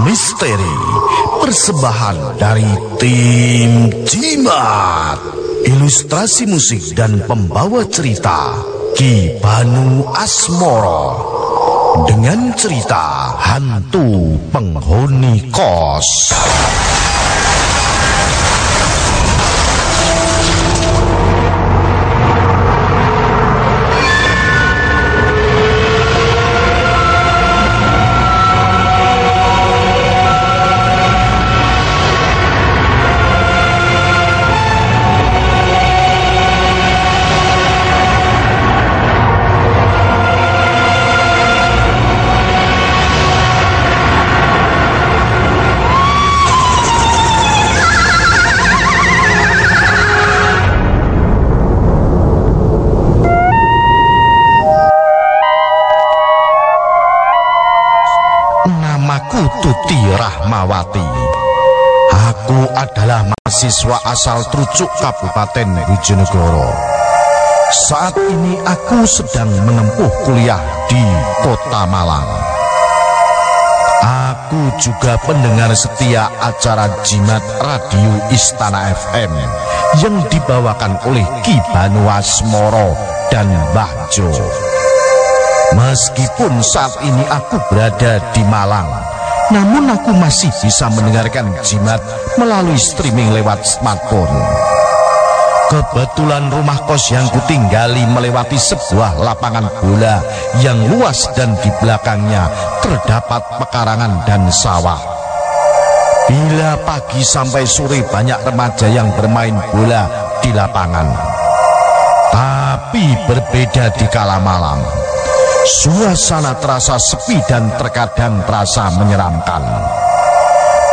Misteri Persembahan dari tim Jimat. Ilustrasi musik dan pembawa cerita Ki Banu Asmoro. Dengan cerita Hantu Penghuni Kos Rahmawati. Aku adalah mahasiswa asal Trucuk Kabupaten Bojonegoro. Saat ini aku sedang menempuh kuliah di Kota Malang. Aku juga pendengar setia acara Jimat Radio Istana FM yang dibawakan oleh Ki Banu Asmoro dan Mbah. Meskipun saat ini aku berada di Malang, namun aku masih bisa mendengarkan jimat melalui streaming lewat smartphone. Kebetulan rumah kos yang kutinggali melewati sebuah lapangan bola yang luas dan di belakangnya terdapat pekarangan dan sawah. Bila pagi sampai sore banyak remaja yang bermain bola di lapangan. Tapi berbeda di kala malam. Suasana terasa sepi dan terkadang terasa menyeramkan.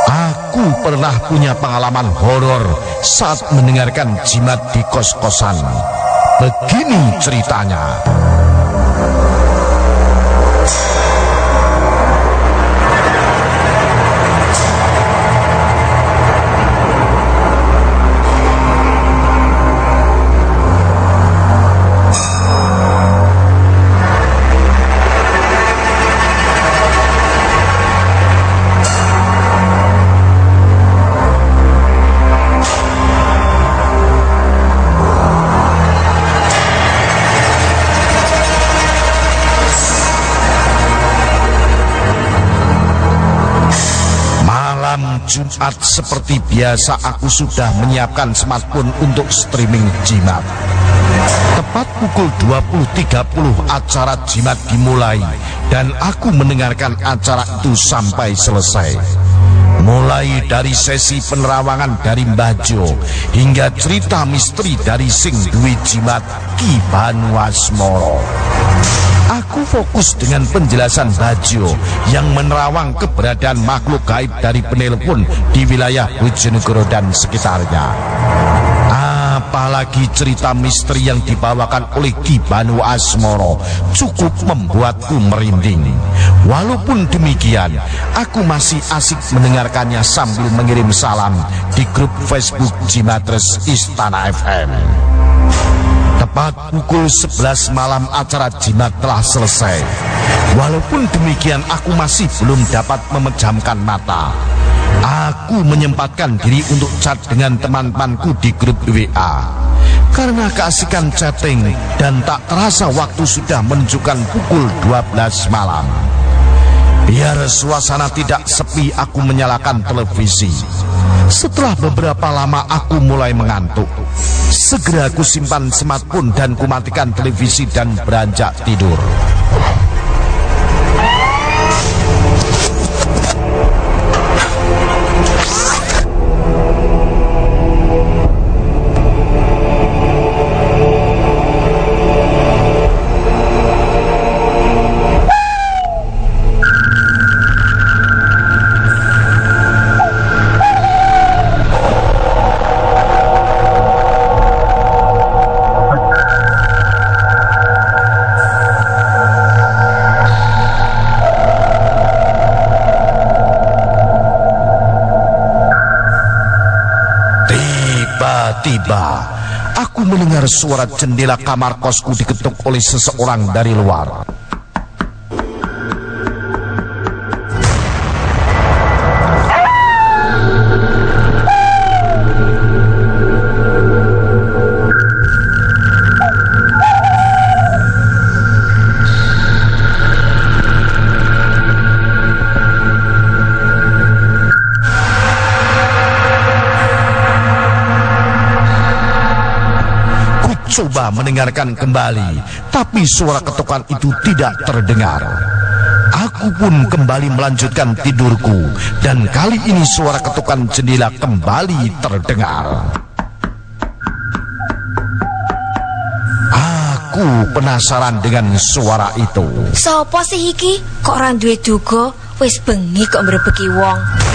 Aku pernah punya pengalaman horor saat mendengarkan jimat di kos-kosan. Begini ceritanya. Jumat seperti biasa aku sudah menyiapkan smartphone untuk streaming jimat. Tepat pukul 20.30 acara jimat dimulai dan aku mendengarkan acara itu sampai selesai. Mulai dari sesi penerawangan dari Mbah Jo hingga cerita misteri dari Sing Dwi Jimat Ki Banu Asmoro. Aku fokus dengan penjelasan Bajo yang menerawang keberadaan makhluk gaib dari penelpon di wilayah Bojonegoro dan sekitarnya. Apalagi cerita misteri yang dibawakan oleh Ki Banu Asmoro cukup membuatku merinding. Walaupun demikian, aku masih asik mendengarkannya sambil mengirim salam di grup Facebook Jimatres Istana FM. Tepat pukul 11 malam acara jimat telah selesai. Walaupun demikian aku masih belum dapat memejamkan mata. Aku menyempatkan diri untuk chat dengan teman-temanku di grup WA. Karena keasikan chatting dan tak terasa waktu sudah menunjukkan pukul 12 malam. Biar suasana tidak sepi aku menyalakan televisi. Setelah beberapa lama aku mulai mengantuk. Segera aku simpan smartphone dan kumatikan televisi dan beranjak tidur. Tiba-tiba aku mendengar suara jendela kamar kosku diketuk oleh seseorang dari luar. Coba mendengarkan kembali, tapi suara ketukan itu tidak terdengar. Aku pun kembali melanjutkan tidurku, dan kali ini suara ketukan jendela kembali terdengar. Aku penasaran dengan suara itu. Sopo sih iki? Kok ora duwe duga? Wis bengi kok mbrebeki wong.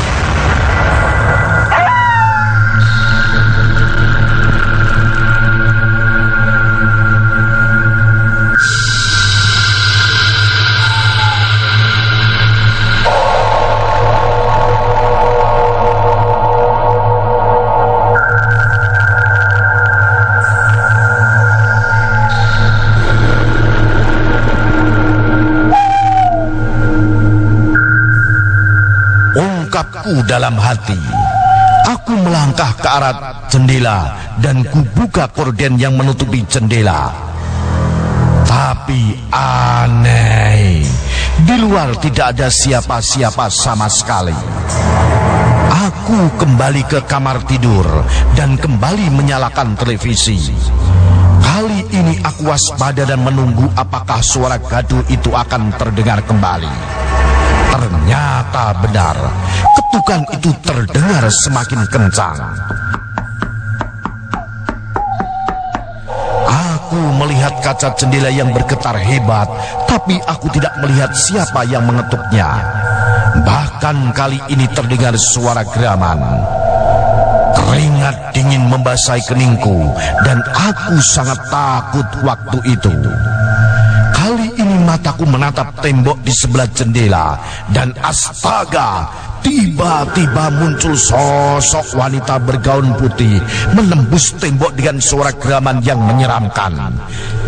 Ungkapku dalam hati. Aku melangkah ke arah jendela dan kubuka korden yang menutupi jendela. Tapi aneh, di luar tidak ada siapa-siapa sama sekali. Aku kembali ke kamar tidur dan kembali menyalakan televisi. Kali ini aku waspada dan menunggu apakah suara gaduh itu akan terdengar kembali. Ternyata benar, ketukan itu terdengar semakin kencang. Aku melihat kaca jendela yang bergetar hebat, tapi aku tidak melihat siapa yang mengetuknya. Bahkan kali ini terdengar suara geraman. Keringat dingin membasahi keningku dan aku sangat takut waktu itu. Mataku menatap tembok di sebelah jendela dan astaga, tiba-tiba muncul sosok wanita bergaun putih menembus tembok dengan suara geraman yang menyeramkan.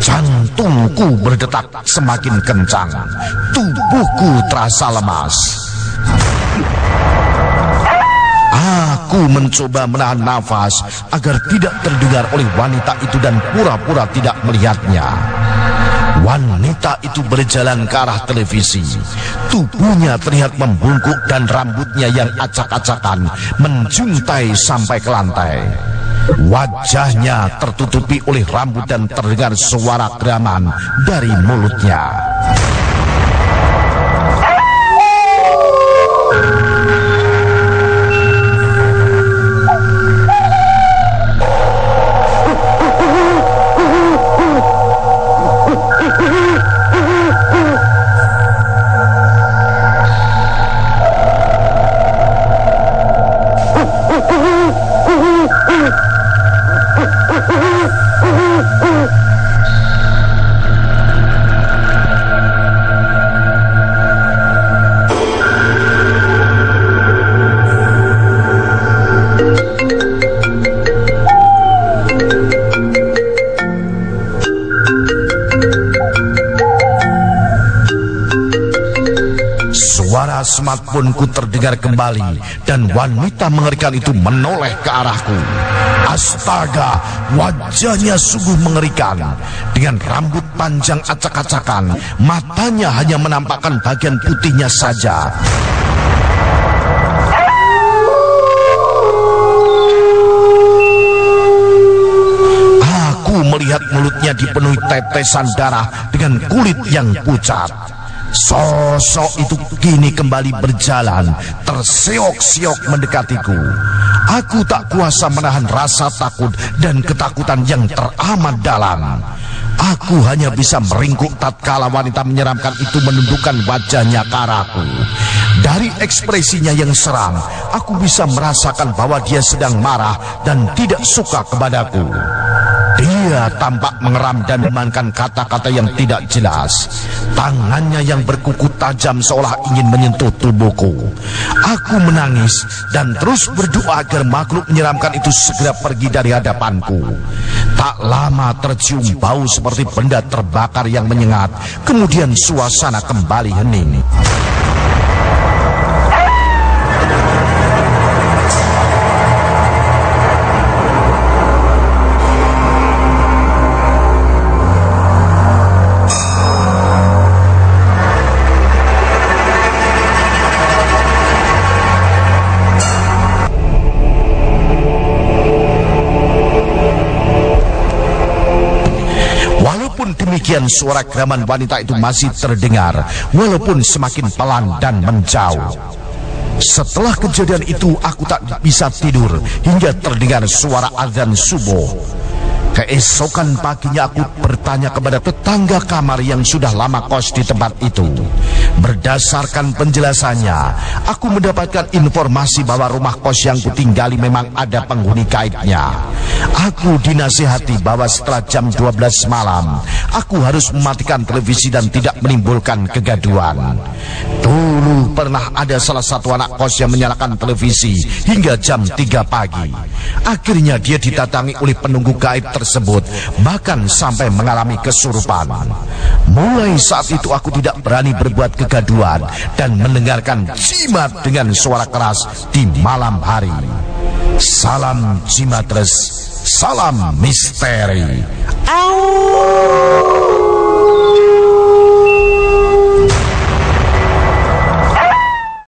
Jantungku berdetak semakin kencang, tubuhku terasa lemas. Aku mencoba menahan nafas agar tidak terdengar oleh wanita itu dan pura-pura tidak melihatnya. Wanita itu berjalan ke arah televisi. Tubuhnya terlihat membungkuk dan rambutnya yang acak-acakan menjuntai sampai ke lantai. Wajahnya tertutupi oleh rambut dan terdengar suara geraman dari mulutnya. Semat pun ku terdengar kembali dan wanita mengerikan itu menoleh ke arahku. Astaga, wajahnya sungguh mengerikan. Dengan rambut panjang acak-acakan, matanya hanya menampakkan bagian putihnya saja. Aku melihat mulutnya dipenuhi tetesan darah dengan kulit yang pucat. Sosok itu kini kembali berjalan, terseok-seok mendekatiku. Aku tak kuasa menahan rasa takut dan ketakutan yang teramat dalam. Aku hanya bisa meringkuk tatkala wanita menyeramkan itu menundukkan wajahnya ke arahku. Dari ekspresinya yang seram, aku bisa merasakan bahwa dia sedang marah dan tidak suka kepadaku. Dia tampak mengeram dan memainkan kata-kata yang tidak jelas. Tangannya yang berkuku tajam seolah ingin menyentuh tubuhku. Aku menangis dan terus berdoa agar makhluk menyeramkan itu segera pergi dari hadapanku. Tak lama tercium bau seperti benda terbakar yang menyengat. Kemudian suasana kembali hening. Kemudian suara geraman wanita itu masih terdengar, walaupun semakin pelan dan menjauh. Setelah kejadian itu aku tak bisa tidur hingga terdengar suara azan subuh. Keesokan paginya aku bertanya kepada tetangga kamar yang sudah lama kos di tempat itu. Berdasarkan penjelasannya, aku mendapatkan informasi bahwa rumah kos yang kutinggali memang ada penghuni kaitnya. Aku dinasihati bahwa setelah jam 12 malam, aku harus mematikan televisi dan tidak menimbulkan kegaduhan. Dulu pernah ada salah satu anak kos yang menyalakan televisi hingga jam 3 pagi. Akhirnya dia didatangi oleh penunggu gaib tersebut, bahkan sampai mengalami kesurupan. Mulai saat itu aku tidak berani berbuat kegaduhan dan mendengarkan jimat dengan suara keras di malam hari. Salam Jimatres, salam misteri. Au!